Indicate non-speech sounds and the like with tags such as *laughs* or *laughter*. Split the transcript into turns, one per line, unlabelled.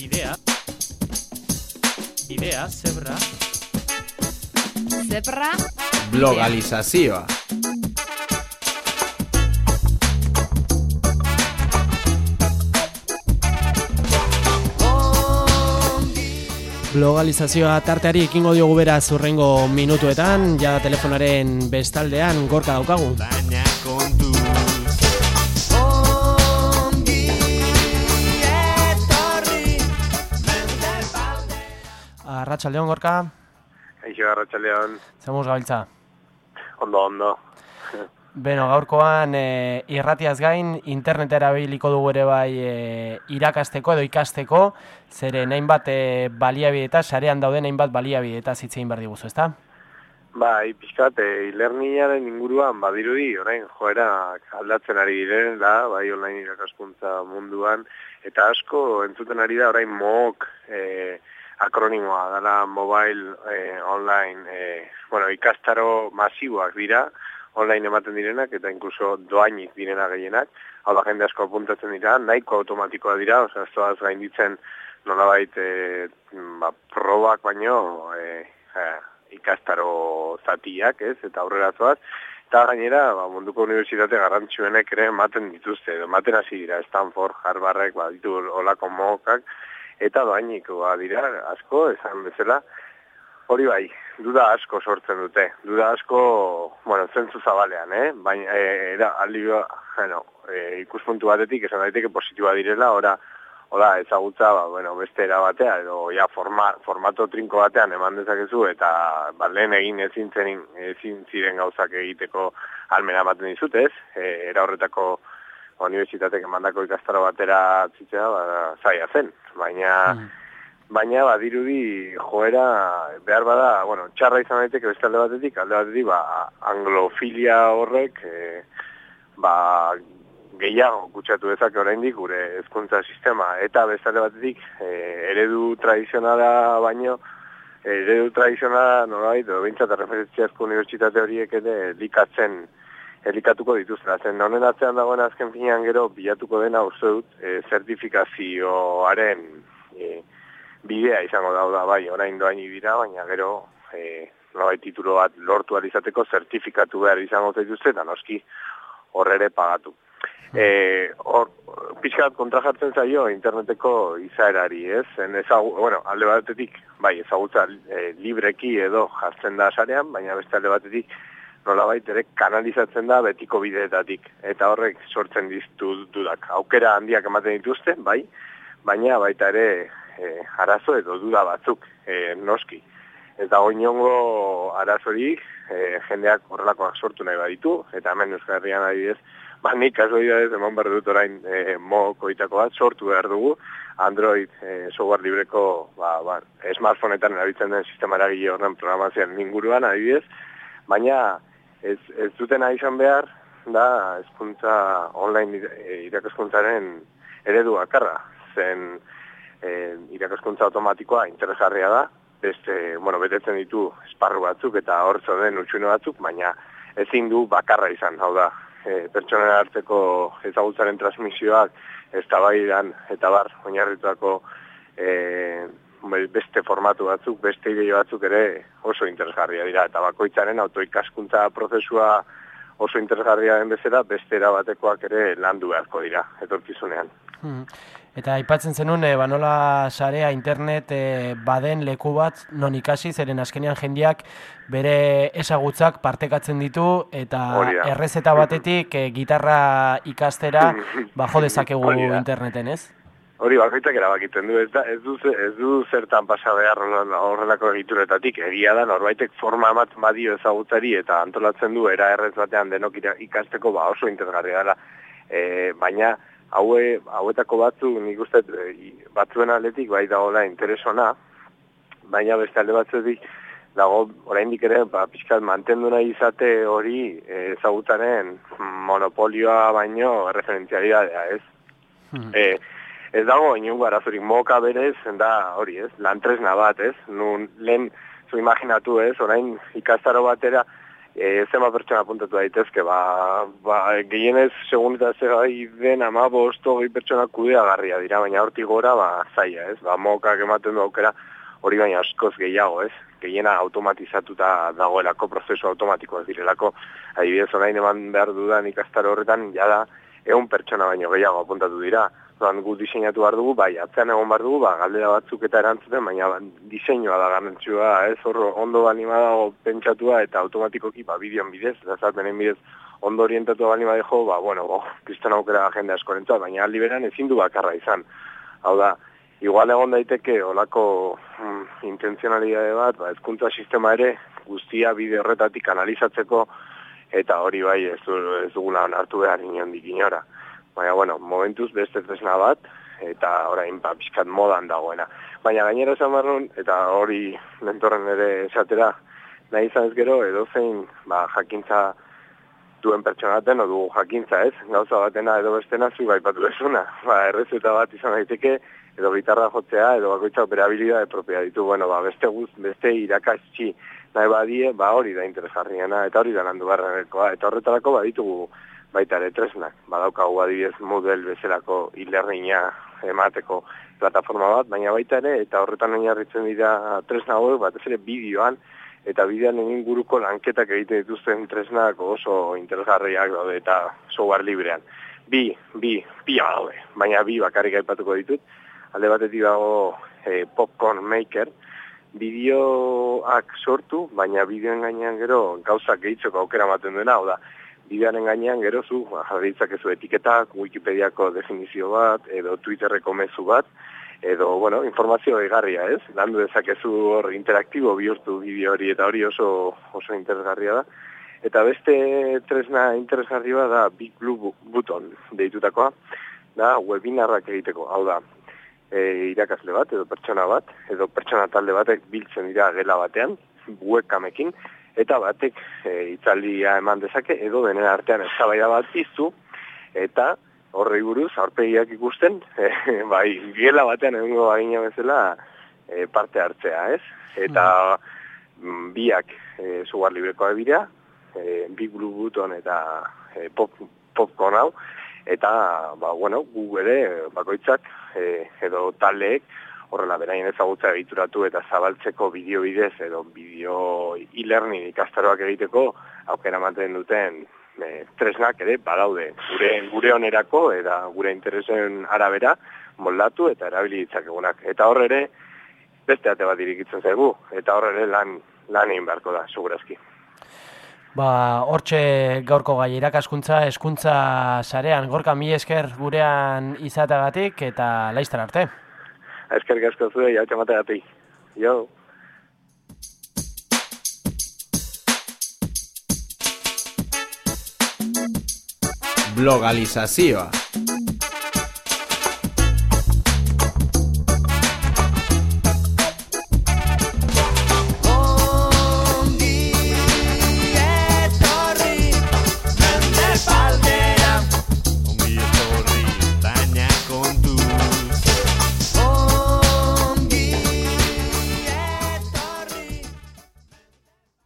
Idea. Idea, zebra.
Zebra.
Blogalizazioa. Blogalizazioa tarteari ekingo diogu bera zurrengo minutuetan, ja telefonaren bestaldean gorka daukagu.
Baina
Arratxaldeon gorka,
Eixo Arratxaldeon,
zemuz gabiltza.
ondo, ondo. *laughs*
Beno, gaurkoan e, irratiaz gain, interneta erabiliko dugu ere bai e, irakasteko edo ikasteko, zeren hainbat e, baliabide eta sarean dauden hainbat baliabide eta zitzein behar diguzu, ezta?
Bai, pixkat, e, ilerniaren inguruan badirudi, orain joera aldatzen ari direla, bai online irakaskuntza munduan, eta asko entzuten ari da orain MOOC e, akronimoa, dela mobile e, online, e, bueno, ikastaro masiboak dira, online ematen direnak, eta inkluso doainik direna gehienak, hau da jende asko apuntatzen dira, nahiko automatikoa dira, osea, ez doaz gainditzen nolabait e, ba, probak baino e, e, ikastaro zatiak, ez, eta aurrera zoaz, eta gainera ba, munduko unibertsitate garrantzuenek ere ematen dituzte, ematen hasi dira Stanford, Harvardek, ba, ditu olako mokak, eta doainik ba, dira asko, esan bezala, hori bai, duda asko sortzen dute, duda asko, bueno, zentzu zabalean, eh? baina, e, era, aldi, bueno, e, ikuspuntu batetik, esan daiteke positiboa direla, ora, Oda, ezagutza, ba, bueno, beste era batea, edo ja forma, formato trinko batean eman dezakezu, eta ba, lehen egin ezin, zenin, ezin ziren gauzak egiteko almena ematen dizut, ez? E, era horretako unibertsitatek emandako ikastaro batera tzitzea, ba, zaila zen. Baina, baina badirudi joera behar bada, bueno, txarra izan daiteke beste alde batetik, alde batetik, ba, anglofilia horrek, e, ba, gehiago kutsatu dezake oraindik gure hezkuntza sistema eta bestalde batetik e, eredu tradizionala baino eredu tradizionala nolabait edo behintzat referentziazko unibertsitate horiek ere likatzen elikatuko dituzte. Zen honen atzean dagoen azken finean gero bilatuko dena uste dut e, zertifikazioaren e, bidea izango da bai orain doain dira, baina gero e, nolabait titulo bat lortu izateko zertifikatu behar izango zaituzte eta noski horrere pagatu. E, hor, pixkat kontra jartzen zaio interneteko izaerari, ez? En ezagu, bueno, alde batetik, bai, ezagutza e, libreki edo jartzen da sarean, baina beste alde batetik nolabait ere kanalizatzen da betiko bideetatik. Eta horrek sortzen diztu dudak. Aukera handiak ematen dituzte, bai, baina baita ere e, arazo edo duda batzuk, e, noski. Ez dago inongo arazorik, e, jendeak horrelakoak sortu nahi baditu, eta hemen Euskal Herrian adibidez, ba, nik kasualidadez eman behar dut orain e, mokoitako bat sortu behar dugu, Android e, software libreko ba, ba, smartphoneetan erabiltzen den sistema eragile horren programazioan inguruan adibidez, baina ez, ez dutena izan behar da hezkuntza online e, irakaskuntzaren eredu bakarra, zen e, irakaskuntza automatikoa interesgarria da, beste, bueno, betetzen ditu esparru batzuk eta hor den utxune batzuk, baina ezin du bakarra izan, hau da, e, pertsonen arteko ezagutzaren transmisioak ez eta bar, oinarrituako e, beste formatu batzuk, beste idei batzuk ere oso interesgarria dira, eta bakoitzaren autoikaskuntza prozesua oso interesgarria den bezala, beste erabatekoak ere landu beharko dira, etorkizunean.
Hmm. Eta aipatzen zenun, e, banola sarea internet e, baden leku bat non ikasi, zeren azkenean jendiak bere esagutzak partekatzen ditu, eta errezeta batetik e, gitarra ikastera *laughs* bajo dezakegu interneten, ez?
Hori bakoitzak erabakiten du, ez, da, ez, du, ez du zertan pasa behar horrelako egituretatik, egia da norbaitek forma amat badio ezagutzari eta antolatzen du era errez batean denok ikasteko ba oso interesgarria dela, e, baina haue, hauetako batzu, nik uste, e, batzuen aletik bai dagoela interesona, baina beste alde batzuetik, dago oraindik ere ba pizkat mantendu nahi izate hori e, ezagutaren monopolioa baino referentzialitatea, ez? Hmm. E, ez dago inungo arazorik moka berez, da hori, ez? Lan tresna bat, ez? Nun lehen zu imaginatu, ez? Orain ikastaro batera e, zema pertsona apuntatu daitezke, ba, ba, gehienez, segun eta ze gai den ama bosto gehi pertsona kudeagarria dira, baina hortik gora, ba, zaila, ez? Ba, mokak ematen du aukera, hori baina askoz gehiago, ez? Gehiena automatizatuta dagoelako, prozesu automatikoak direlako, adibidez, orain eman behar dudan ikastaro horretan, jada, egun pertsona baino gehiago apuntatu dira, Zoran gu diseinatu behar dugu, bai, atzean egon behar dugu, ba, galdera batzuk eta erantzuten, baina ba, diseinua da garrantzua, ez, hor, ondo bali dago pentsatua eta automatikoki, ba, bideon bidez, eta zartenen bidez, ondo orientatu bali jo, ba, bueno, bo, kriston aukera agenda eskorentua, baina aldi beran ezin du bakarra izan. Hau da, igual egon daiteke, olako mm, intenzionalidade bat, ba, ezkuntza sistema ere, guztia bide horretatik analizatzeko, eta hori bai ez, ez dugula hartu behar inondik inora. Baina, bueno, momentuz beste tresna bat, eta orain ba, pixkat modan dagoena. Baina gainera esan barrun, eta hori lentorren ere esatera, nahi izan ez gero, edo zein ba, jakintza duen pertsonaten, o dugu jakintza ez, gauza batena edo bestena zu baipatu ezuna. Ba, errezuta bat izan daiteke, edo gitarra jotzea, edo bakoitza operabilidade propia ditu, bueno, ba, beste guz, beste irakasitzi nahi badie, ba, hori da interesgarriena, eta hori da landu barrenekoa, eta horretarako baditugu baita ere tresnak. Badaukagu adibidez model bezalako ilerreina emateko plataforma bat, baina baita ere, eta horretan oinarritzen dira tresna hauek, bat ere bideoan, eta bidean egin guruko lanketak egiten dituzten tresnak oso interesgarriak daude eta software librean. Bi, bi, bi daude, baina bi bakarrik aipatuko ditut. Alde batetik dago e, Popcorn Maker, bideoak sortu, baina bideoen gainean gero gauzak gehitzeko aukera ematen duena, hau da, bidearen gainean gero zu, ba, jarritzak ezu etiketak, Wikipediako definizio bat, edo Twitterreko mezu bat, edo, bueno, informazio egarria, ez? Landu dezakezu hor interaktibo bihurtu bideo hori, eta hori oso, oso interesgarria da. Eta beste tresna interesgarria da Big Blue Button deitutakoa, da webinarrak egiteko, hau da, e, irakasle bat, edo pertsona bat, edo pertsona talde batek biltzen dira gela batean, webkamekin, eta batek e, itzaldia eman dezake edo denen artean eztabaida bat piztu eta horrei buruz aurpegiak ikusten *laughs* e, bai giela batean egongo bagina bezala e, parte hartzea, ez? Eta mm. biak e, zugar librekoa bidea, e, Big Blue Button eta e, pop, Popcorn hau eta ba bueno, gu ere bakoitzak e, edo taldeek horrela beraien ezagutza egituratu eta zabaltzeko bideo bidez edo bideo e-learning ikastaroak egiteko aukera manten duten e, tresnak ere badaude. Gure gure onerako eta gure interesen arabera moldatu eta erabili ditzakegunak. Eta hor ere beste ate bat irikitzen zaigu eta hor ere lan lan egin beharko da segurazki
Ba, hortxe gaurko gai irakaskuntza, eskuntza sarean, gorka mi esker gurean izatagatik eta laiztan arte.
Eskerrik asko zuei, hau txamategatik. Yo.
Blogalizazioa.